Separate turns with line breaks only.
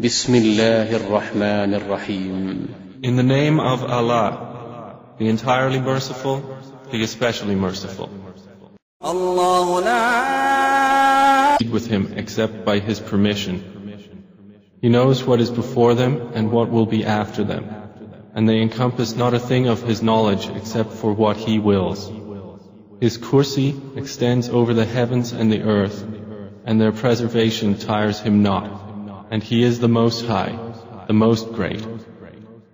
بسم الله الرحمن الرحيم
In the name of Allah, the entirely merciful, the especially merciful.
الله لا
With him except by his permission. He knows what is before them and what will be after them. And they encompass not a thing of his knowledge except for what he wills. His kursi extends over the heavens and the earth, and their preservation tires him not. And he is the Most High, the Most Great.